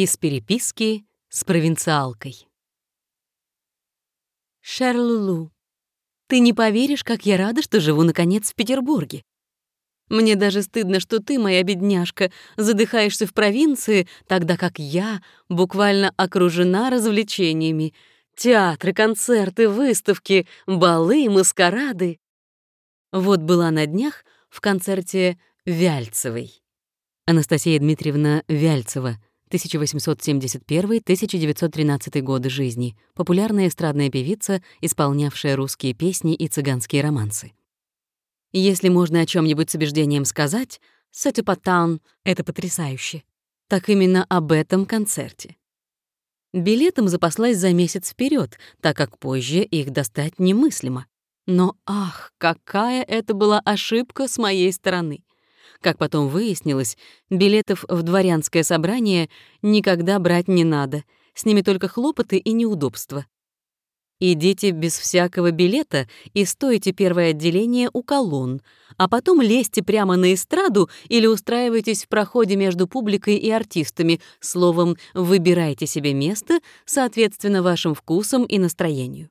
Из переписки с провинциалкой. Шарлулу, ты не поверишь, как я рада, что живу, наконец, в Петербурге. Мне даже стыдно, что ты, моя бедняжка, задыхаешься в провинции, тогда как я буквально окружена развлечениями. Театры, концерты, выставки, балы, маскарады. Вот была на днях в концерте Вяльцевой. Анастасия Дмитриевна Вяльцева, 1871-1913 годы жизни, популярная эстрадная певица, исполнявшая русские песни и цыганские романсы. Если можно о чем нибудь с убеждением сказать, «Сатипатан» — это потрясающе. Так именно об этом концерте. Билетом запаслась за месяц вперед, так как позже их достать немыслимо. Но ах, какая это была ошибка с моей стороны. Как потом выяснилось, билетов в дворянское собрание никогда брать не надо, с ними только хлопоты и неудобства. Идите без всякого билета и стойте первое отделение у колонн, а потом лезьте прямо на эстраду или устраивайтесь в проходе между публикой и артистами, словом, выбирайте себе место, соответственно вашим вкусам и настроению.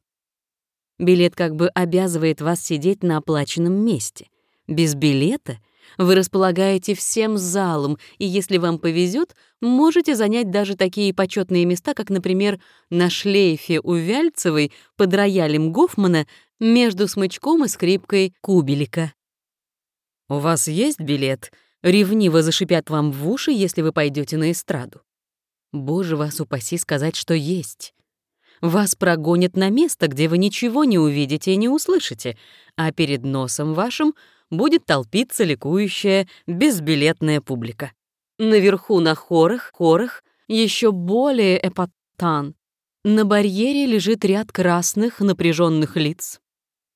Билет как бы обязывает вас сидеть на оплаченном месте. Без билета вы располагаете всем залом, и если вам повезет, можете занять даже такие почетные места, как, например, на шлейфе у Вяльцевой под роялем Гофмана между смычком и скрипкой Кубелика. «У вас есть билет?» Ревниво зашипят вам в уши, если вы пойдете на эстраду. Боже вас упаси сказать, что есть. Вас прогонят на место, где вы ничего не увидите и не услышите, а перед носом вашим — будет толпиться ликующая безбилетная публика. Наверху на хорах, хорах еще более эпатан. На барьере лежит ряд красных напряженных лиц.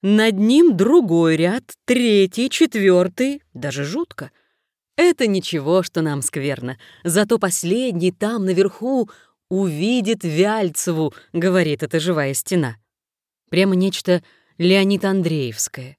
Над ним другой ряд, третий, четвертый, даже жутко. Это ничего, что нам скверно. Зато последний там, наверху, увидит Вяльцеву, говорит эта живая стена. Прямо нечто Леонид Андреевское.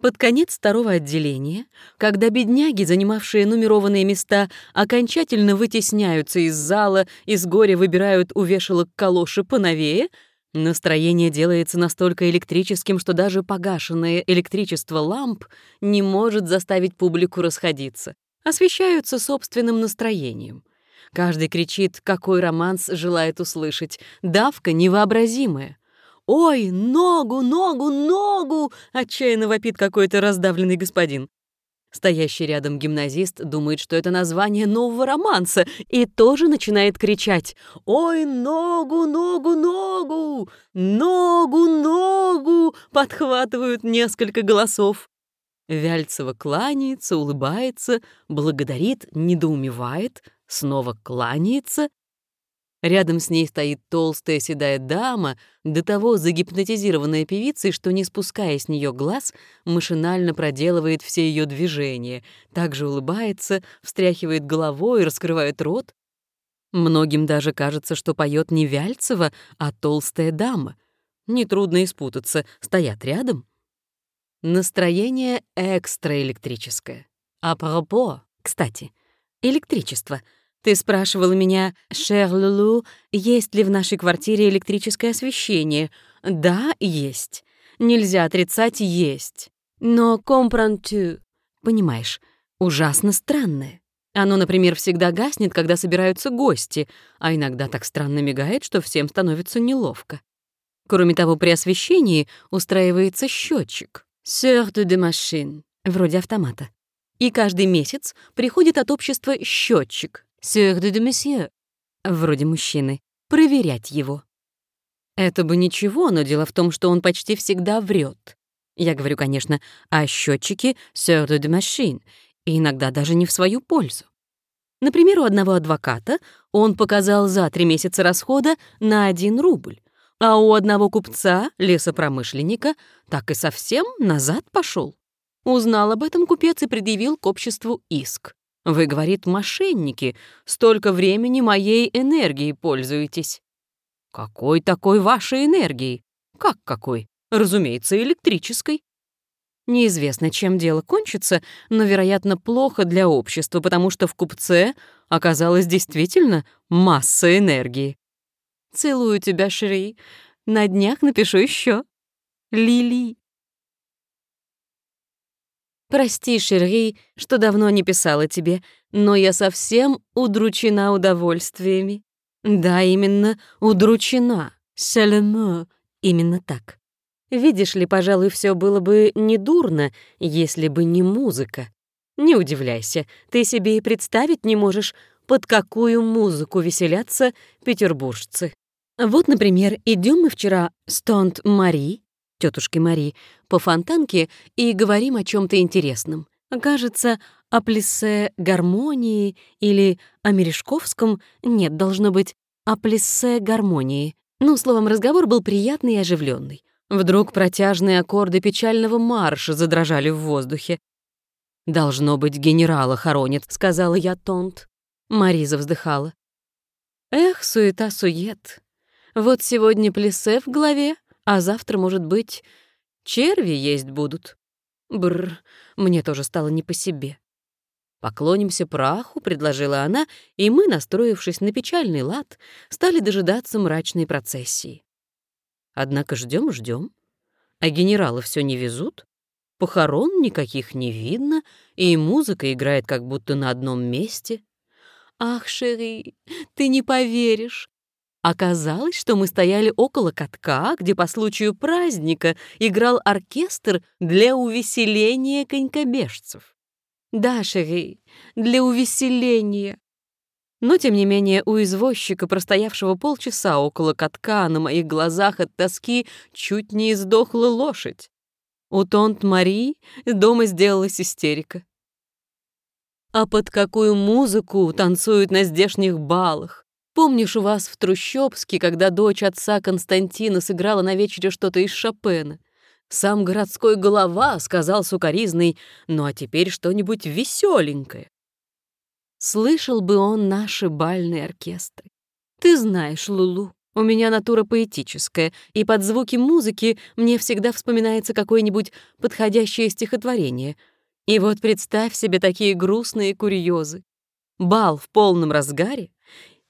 Под конец второго отделения, когда бедняги, занимавшие нумерованные места, окончательно вытесняются из зала и с горя выбирают у вешалок калоши поновее, настроение делается настолько электрическим, что даже погашенное электричество ламп не может заставить публику расходиться. Освещаются собственным настроением. Каждый кричит, какой романс желает услышать. Давка невообразимая. «Ой, ногу, ногу, ногу!» — отчаянно вопит какой-то раздавленный господин. Стоящий рядом гимназист думает, что это название нового романса, и тоже начинает кричать «Ой, ногу, ногу, ногу! Ногу, ногу!» подхватывают несколько голосов. Вяльцева кланяется, улыбается, благодарит, недоумевает, снова кланяется Рядом с ней стоит толстая седая дама, до того загипнотизированная певицей, что, не спуская с нее глаз, машинально проделывает все ее движения, также улыбается, встряхивает головой, раскрывает рот. Многим даже кажется, что поет не Вяльцева, а толстая дама. Нетрудно испутаться, стоят рядом. Настроение экстраэлектрическое. А пропо, кстати, электричество — ты спрашивала меня, Шер Лулу, есть ли в нашей квартире электрическое освещение. Да, есть. Нельзя отрицать, есть. Но компранту, понимаешь, ужасно странное. Оно, например, всегда гаснет, когда собираются гости, а иногда так странно мигает, что всем становится неловко. Кроме того, при освещении устраивается счетчик. Sœur de machine, вроде автомата. И каждый месяц приходит от общества счетчик, «Сёр де месье», вроде мужчины, проверять его. Это бы ничего, но дело в том, что он почти всегда врет. Я говорю, конечно, о счетчике «Сёр де машин», и иногда даже не в свою пользу. Например, у одного адвоката он показал за три месяца расхода на один рубль, а у одного купца, лесопромышленника, так и совсем назад пошел. Узнал об этом купец и предъявил к обществу иск. Вы, говорит, мошенники, столько времени моей энергией пользуетесь. Какой такой вашей энергией? Как какой? Разумеется, электрической. Неизвестно, чем дело кончится, но, вероятно, плохо для общества, потому что в купце оказалась действительно масса энергии. Целую тебя, Шри. На днях напишу еще. Лили. Прости, Шерри, что давно не писала тебе, но я совсем удручена удовольствиями. Да, именно удручена. Сельме. Именно так. Видишь ли, пожалуй, все было бы недурно, если бы не музыка. Не удивляйся, ты себе и представить не можешь, под какую музыку веселятся петербуржцы. Вот, например, идем мы вчера с Тонт Мари, тетушки Мари, по фонтанке и говорим о чем то интересном. Кажется, о плесе гармонии или о Мережковском, нет, должно быть, о плесе гармонии. Ну, словом, разговор был приятный и оживленный. Вдруг протяжные аккорды печального марша задрожали в воздухе. «Должно быть, генерала хоронит», — сказала я Тонт. Мариза вздыхала. «Эх, суета-сует. Вот сегодня плесе в голове, а завтра, может быть, черви есть будут. Бр, мне тоже стало не по себе. «Поклонимся праху», — предложила она, и мы, настроившись на печальный лад, стали дожидаться мрачной процессии. Однако ждем, ждем, а генералы все не везут, похорон никаких не видно, и музыка играет как будто на одном месте. Ах, Шери, ты не поверишь. Оказалось, что мы стояли около катка, где по случаю праздника играл оркестр для увеселения конькобежцев. Да, Шери, для увеселения. Но, тем не менее, у извозчика, простоявшего полчаса около катка, на моих глазах от тоски чуть не издохла лошадь. У Тонт Мари дома сделалась истерика. А под какую музыку танцуют на здешних балах? Помнишь у вас в Трущобске, когда дочь отца Константина сыграла на вечере что-то из Шопена? Сам городской голова сказал сукоризный, ну а теперь что-нибудь веселенькое. Слышал бы он наши бальные оркестры. Ты знаешь, Лулу, у меня натура поэтическая, и под звуки музыки мне всегда вспоминается какое-нибудь подходящее стихотворение. И вот представь себе такие грустные курьезы. Бал в полном разгаре,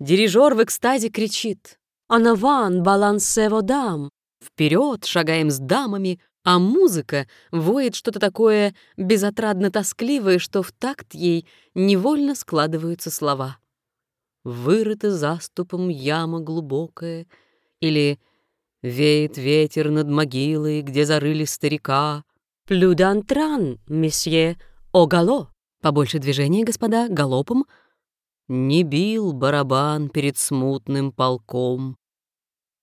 дирижер в экстазе кричит «Анаван балансе водам!» Вперед шагаем с дамами, а музыка воет что-то такое безотрадно-тоскливое, что в такт ей невольно складываются слова. «Вырыта заступом яма глубокая» или «Веет ветер над могилой, где зарыли старика». «Плюдантран, месье, огало». Побольше движения, господа, галопом. «Не бил барабан перед смутным полком».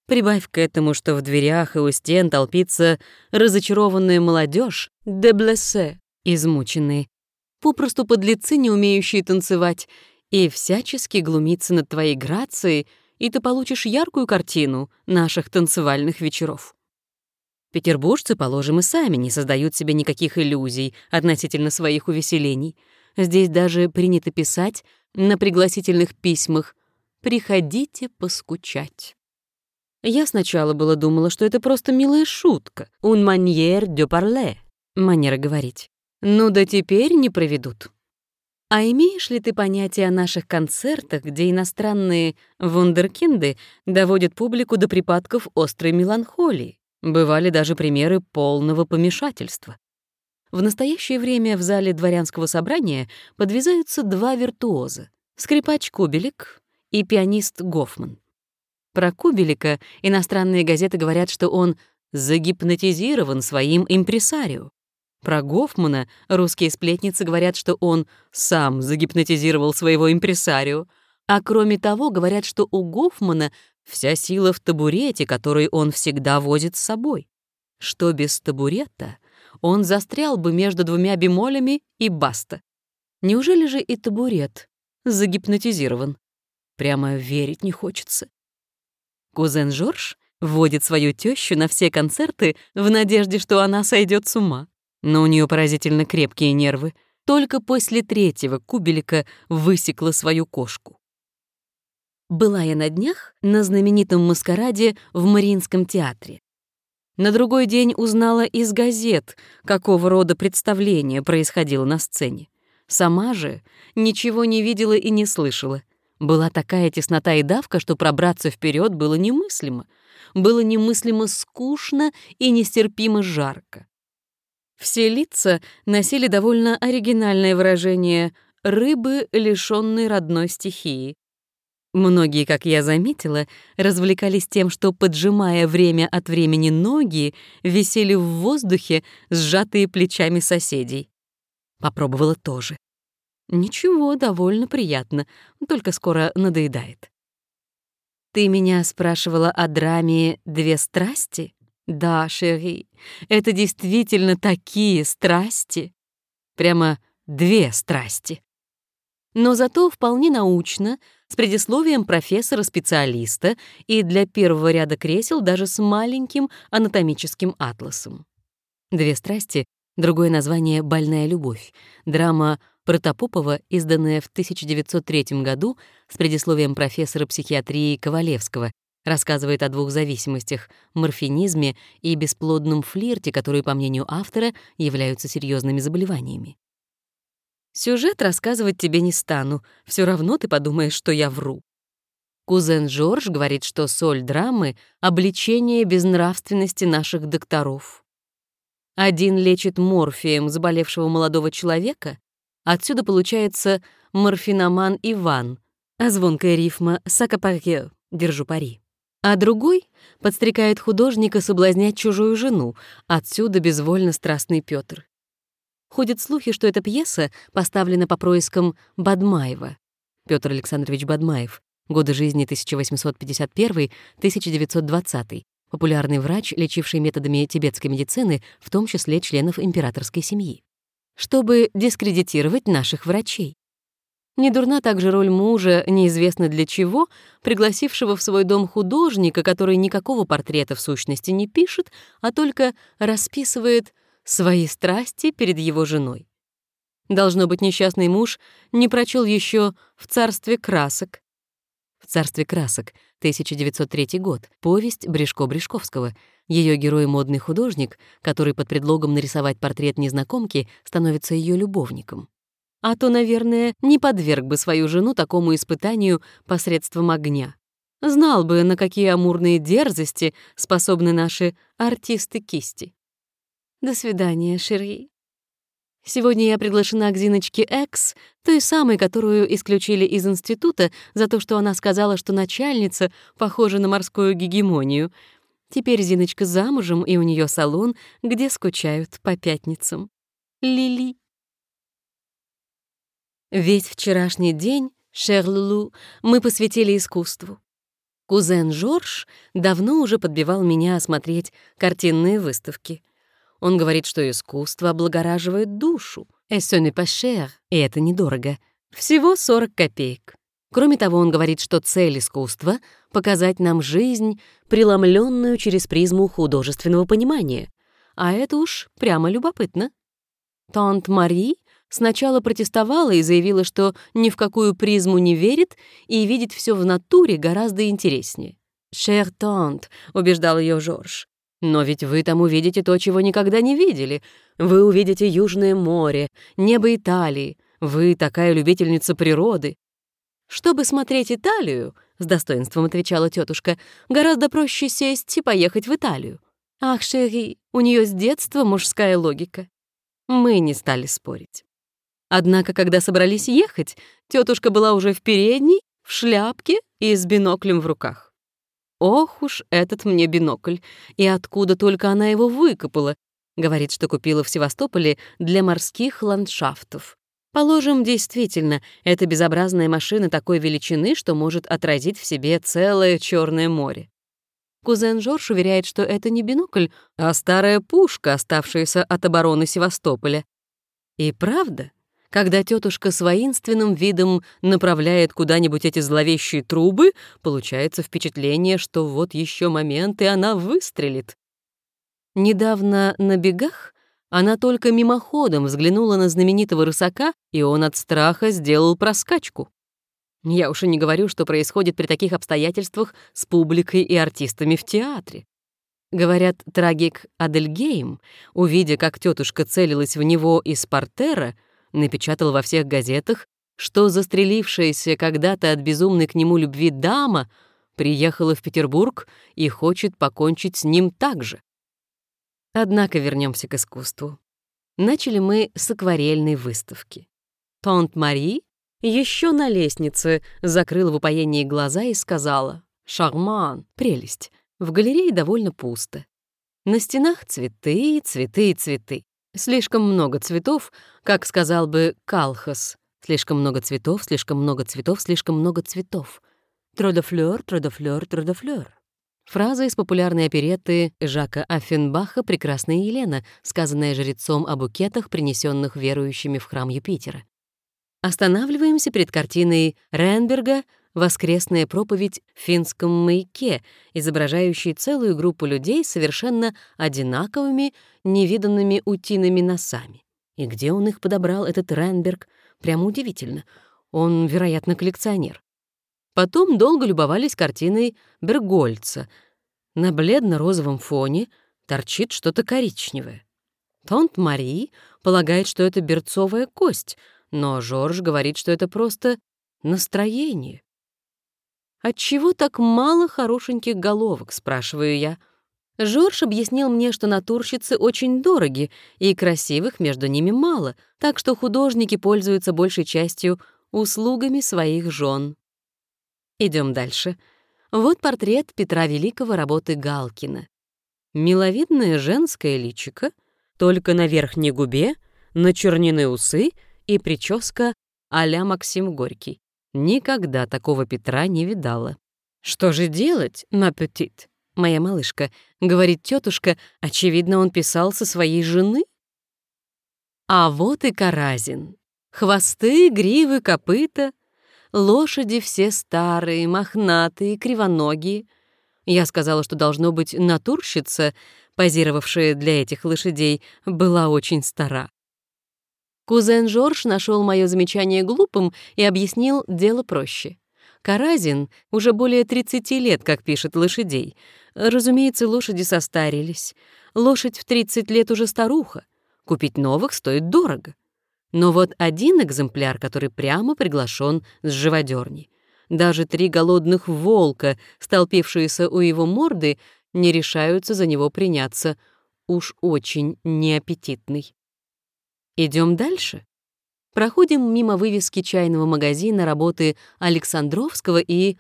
Прибавь к этому, что в дверях и у стен толпится разочарованная молодежь, деблесе, измученные, попросту подлецы, не умеющие танцевать, и всячески глумиться над твоей грацией, и ты получишь яркую картину наших танцевальных вечеров. Петербуржцы, положим, и сами не создают себе никаких иллюзий относительно своих увеселений. Здесь даже принято писать на пригласительных письмах «Приходите поскучать». Я сначала было думала, что это просто милая шутка. «Un manière de parler» — манера говорить. Ну да теперь не проведут. А имеешь ли ты понятие о наших концертах, где иностранные вундеркинды доводят публику до припадков острой меланхолии? Бывали даже примеры полного помешательства. В настоящее время в зале дворянского собрания подвязаются два виртуоза — скрипач Кубелик и пианист Гофман. Про Кубелика иностранные газеты говорят, что он загипнотизирован своим импресарио. Про Гофмана русские сплетницы говорят, что он сам загипнотизировал своего импресарио. А кроме того, говорят, что у Гофмана вся сила в табурете, который он всегда возит с собой. Что без табурета он застрял бы между двумя бемолями и баста. Неужели же и табурет загипнотизирован? Прямо верить не хочется. Кузен Жорж вводит свою тещу на все концерты в надежде, что она сойдет с ума. Но у нее поразительно крепкие нервы. Только после третьего кубелика высекла свою кошку. Была я на днях на знаменитом маскараде в Мариинском театре. На другой день узнала из газет, какого рода представление происходило на сцене. Сама же ничего не видела и не слышала. Была такая теснота и давка, что пробраться вперед было немыслимо. Было немыслимо скучно и нестерпимо жарко. Все лица носили довольно оригинальное выражение «рыбы, лишённой родной стихии». Многие, как я заметила, развлекались тем, что, поджимая время от времени ноги, висели в воздухе, сжатые плечами соседей. Попробовала тоже. Ничего, довольно приятно, только скоро надоедает. Ты меня спрашивала о драме «Две страсти»? Да, Шерри, это действительно такие страсти. Прямо две страсти. Но зато вполне научно, с предисловием профессора-специалиста и для первого ряда кресел даже с маленьким анатомическим атласом. «Две страсти» — другое название «Больная любовь», драма Протопопова, изданная в 1903 году с предисловием профессора психиатрии Ковалевского, рассказывает о двух зависимостях — морфинизме и бесплодном флирте, которые, по мнению автора, являются серьезными заболеваниями. Сюжет рассказывать тебе не стану, все равно ты подумаешь, что я вру. Кузен Жорж говорит, что соль драмы — обличение безнравственности наших докторов. Один лечит морфием заболевшего молодого человека, отсюда получается морфиноман Иван, а звонкая рифма «сакапарье» — «держу пари». А другой подстрекает художника соблазнять чужую жену, отсюда безвольно страстный Петр. Ходят слухи, что эта пьеса поставлена по проискам Бадмаева. Петр Александрович Бадмаев. Годы жизни 1851-1920. Популярный врач, лечивший методами тибетской медицины, в том числе членов императорской семьи. Чтобы дискредитировать наших врачей. Не дурна также роль мужа, неизвестно для чего, пригласившего в свой дом художника, который никакого портрета в сущности не пишет, а только расписывает свои страсти перед его женой. Должно быть, несчастный муж не прочел еще «В царстве красок». «В царстве красок» 1903 год, повесть Брешко-Брешковского. Ее герой — модный художник, который под предлогом нарисовать портрет незнакомки становится ее любовником. А то, наверное, не подверг бы свою жену такому испытанию посредством огня. Знал бы, на какие амурные дерзости способны наши артисты кисти. До свидания, Шерри. Сегодня я приглашена к Зиночке Экс, той самой, которую исключили из института за то, что она сказала, что начальница похожа на морскую гегемонию. Теперь Зиночка замужем, и у нее салон, где скучают по пятницам. Лили. Весь вчерашний день, Шерлулу, мы посвятили искусству. Кузен Жорж давно уже подбивал меня осмотреть картинные выставки — он говорит, что искусство облагораживает душу. «Et ce n'est pas cher», и это недорого. Всего 40 копеек. Кроме того, он говорит, что цель искусства — показать нам жизнь, преломленную через призму художественного понимания. А это уж прямо любопытно. Тант Мари сначала протестовала и заявила, что ни в какую призму не верит и видит все в натуре гораздо интереснее. «Шер Тант», — убеждал ее Жорж, но ведь вы там увидите то, чего никогда не видели. Вы увидите Южное море, небо Италии. Вы такая любительница природы. Чтобы смотреть Италию, с достоинством отвечала тетушка, гораздо проще сесть и поехать в Италию. Ах, Шерри, у нее с детства мужская логика. Мы не стали спорить. Однако, когда собрались ехать, тетушка была уже в передней, в шляпке и с биноклем в руках. Ох уж этот мне бинокль, и откуда только она его выкопала. Говорит, что купила в Севастополе для морских ландшафтов. Положим, действительно, это безобразная машина такой величины, что может отразить в себе целое Черное море. Кузен Жорж уверяет, что это не бинокль, а старая пушка, оставшаяся от обороны Севастополя. И правда, когда тетушка с воинственным видом направляет куда-нибудь эти зловещие трубы, получается впечатление, что вот еще момент, и она выстрелит. Недавно на бегах она только мимоходом взглянула на знаменитого рысака, и он от страха сделал проскачку. Я уж и не говорю, что происходит при таких обстоятельствах с публикой и артистами в театре. Говорят, трагик Адельгейм, увидя, как тетушка целилась в него из портера, напечатал во всех газетах, что застрелившаяся когда-то от безумной к нему любви дама приехала в Петербург и хочет покончить с ним так же. Однако вернемся к искусству. Начали мы с акварельной выставки. Тонт Мари еще на лестнице закрыла в упоении глаза и сказала «Шарман, прелесть». В галерее довольно пусто. На стенах цветы, цветы цветы. Слишком много цветов, как сказал бы Калхас. Слишком много цветов, слишком много цветов, слишком много цветов. Тродофлёр, тродофлёр, тродофлёр. Фраза из популярной оперетты Жака Аффенбаха «Прекрасная Елена», сказанная жрецом о букетах, принесенных верующими в храм Юпитера. Останавливаемся перед картиной Ренберга «Воскресная проповедь в финском маяке», изображающей целую группу людей совершенно одинаковыми, невиданными утиными носами. И где он их подобрал, этот Ренберг? Прямо удивительно. Он, вероятно, коллекционер. Потом долго любовались картиной Бергольца. На бледно-розовом фоне торчит что-то коричневое. Тонт Мари полагает, что это берцовая кость, но Жорж говорит, что это просто настроение. «Отчего так мало хорошеньких головок?» — спрашиваю я. Жорж объяснил мне, что натурщицы очень дороги, и красивых между ними мало, так что художники пользуются большей частью услугами своих жен. Идем дальше. Вот портрет Петра Великого работы Галкина. Миловидное женское личико, только на верхней губе, начернены усы и прическа а-ля Максим Горький. Никогда такого Петра не видала. «Что же делать, петит?» «Моя малышка», — говорит тетушка, очевидно, он писал со своей жены. А вот и Каразин. Хвосты, гривы, копыта — Лошади все старые, мохнатые, кривоногие. Я сказала, что должно быть натурщица, позировавшая для этих лошадей, была очень стара. Кузен Жорж нашел мое замечание глупым и объяснил дело проще. Каразин уже более 30 лет как пишет лошадей. Разумеется, лошади состарились. Лошадь в 30 лет уже старуха. Купить новых стоит дорого. Но вот один экземпляр, который прямо приглашен с живодерни. Даже три голодных волка, столпившиеся у его морды, не решаются за него приняться. Уж очень неаппетитный. Идем дальше. Проходим мимо вывески чайного магазина работы Александровского и...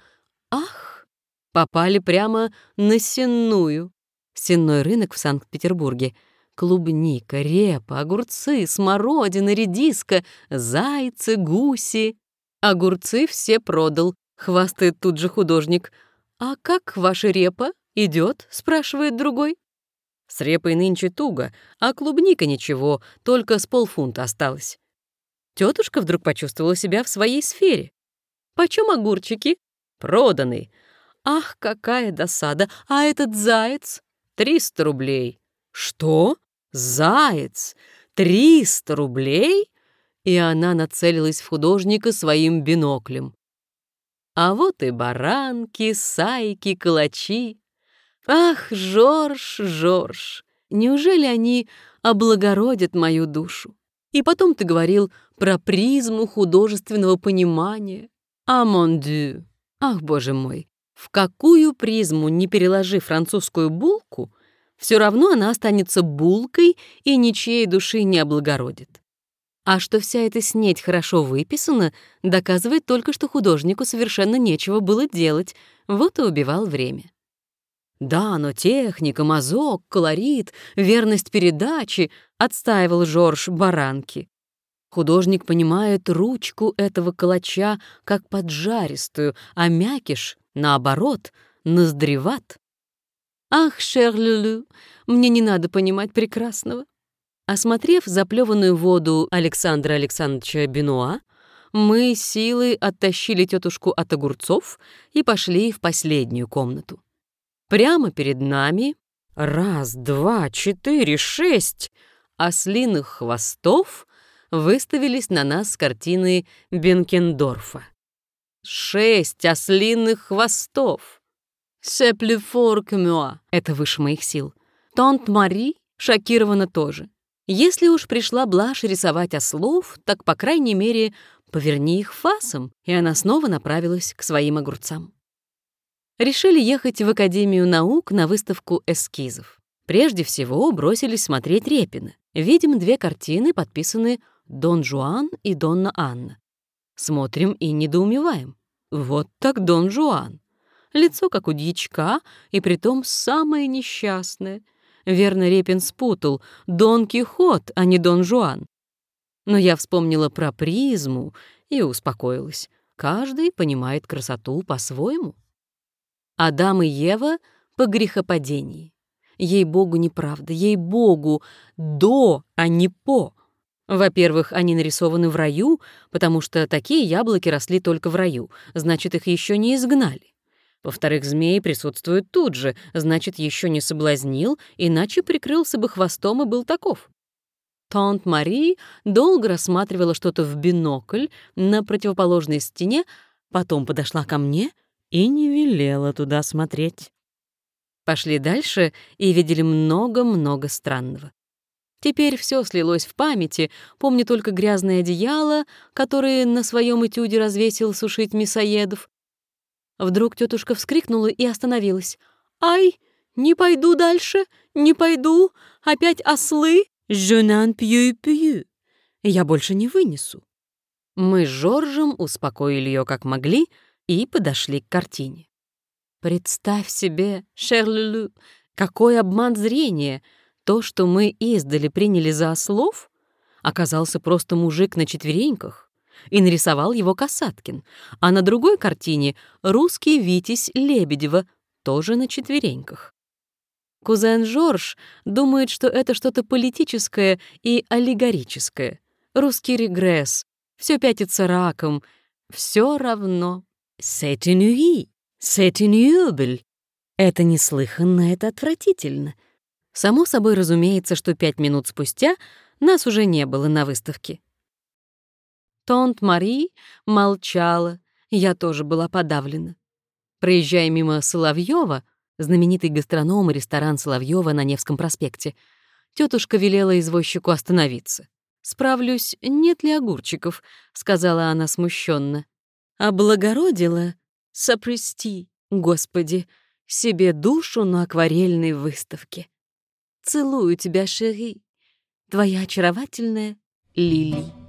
Ах! Попали прямо на сенную. Сенной рынок в Санкт-Петербурге — клубника, репа, огурцы, смородина, редиска, зайцы, гуси. Огурцы все продал, хвастает тут же художник. «А как ваша репа? Идет?» — спрашивает другой. С репой нынче туго, а клубника ничего, только с полфунта осталось. Тетушка вдруг почувствовала себя в своей сфере. «Почем огурчики?» «Проданы». «Ах, какая досада! А этот заяц?» «Триста рублей». «Что?» Заяц! Триста рублей? И она нацелилась в художника своим биноклем. А вот и баранки, сайки, калачи. Ах, Жорж, Жорж, неужели они облагородят мою душу? И потом ты говорил про призму художественного понимания. А мон ах, боже мой, в какую призму не переложи французскую булку — все равно она останется булкой и ничьей души не облагородит. А что вся эта снеть хорошо выписана, доказывает только, что художнику совершенно нечего было делать, вот и убивал время. «Да, но техника, мазок, колорит, верность передачи», — отстаивал Жорж Баранки. Художник понимает ручку этого калача как поджаристую, а мякиш, наоборот, ноздреват. «Ах, Шерлюлю, мне не надо понимать прекрасного». Осмотрев заплеванную воду Александра Александровича Бенуа, мы силой оттащили тетушку от огурцов и пошли в последнюю комнату. Прямо перед нами раз, два, четыре, шесть ослиных хвостов выставились на нас картины Бенкендорфа. Шесть ослиных хвостов! «C'est plus fort que moi» — это выше моих сил. Тонт Мари шокирована тоже. Если уж пришла Блаш рисовать ослов, так, по крайней мере, поверни их фасом, и она снова направилась к своим огурцам. Решили ехать в Академию наук на выставку эскизов. Прежде всего бросились смотреть Репина. Видим две картины, подписаны «Дон Жуан» и «Донна Анна». Смотрим и недоумеваем. Вот так Дон Жуан. Лицо как у дьячка, и притом самое несчастное. Верно, Репин спутал. Дон Кихот, а не Дон Жуан. Но я вспомнила про призму и успокоилась. Каждый понимает красоту по-своему. Адам и Ева по грехопадении. Ей-богу, неправда, ей-богу, до, а не по. Во-первых, они нарисованы в раю, потому что такие яблоки росли только в раю, значит, их еще не изгнали. Во-вторых, змей присутствует тут же, значит, еще не соблазнил, иначе прикрылся бы хвостом и был таков. Тонт Мари долго рассматривала что-то в бинокль на противоположной стене, потом подошла ко мне и не велела туда смотреть. Пошли дальше и видели много-много странного. Теперь все слилось в памяти, помню только грязное одеяло, которое на своем этюде развесил сушить мясоедов. Вдруг тетушка вскрикнула и остановилась. «Ай, не пойду дальше, не пойду, опять ослы, je n'en puis plus. Я больше не вынесу». Мы с Жоржем успокоили ее как могли и подошли к картине. Представь себе, Шерлю, какой обман зрения! То, что мы издали приняли за ослов, оказался просто мужик на четвереньках, и нарисовал его Касаткин, а на другой картине русский Витязь Лебедева, тоже на четвереньках. Кузен Жорж думает, что это что-то политическое и аллегорическое. Русский регресс, все пятится раком. Все равно. C'est une C'est une Это неслыханно, это отвратительно. Само собой разумеется, что пять минут спустя нас уже не было на выставке. Тонт Мари молчала, я тоже была подавлена. Проезжая мимо Соловьева, знаменитый гастроном и ресторан Соловьева на Невском проспекте, тетушка велела извозчику остановиться. «Справлюсь, нет ли огурчиков», — сказала она смущенно. Облагородила сопрести, Господи, себе душу на акварельной выставке. Целую тебя, Шери, твоя очаровательная Лили.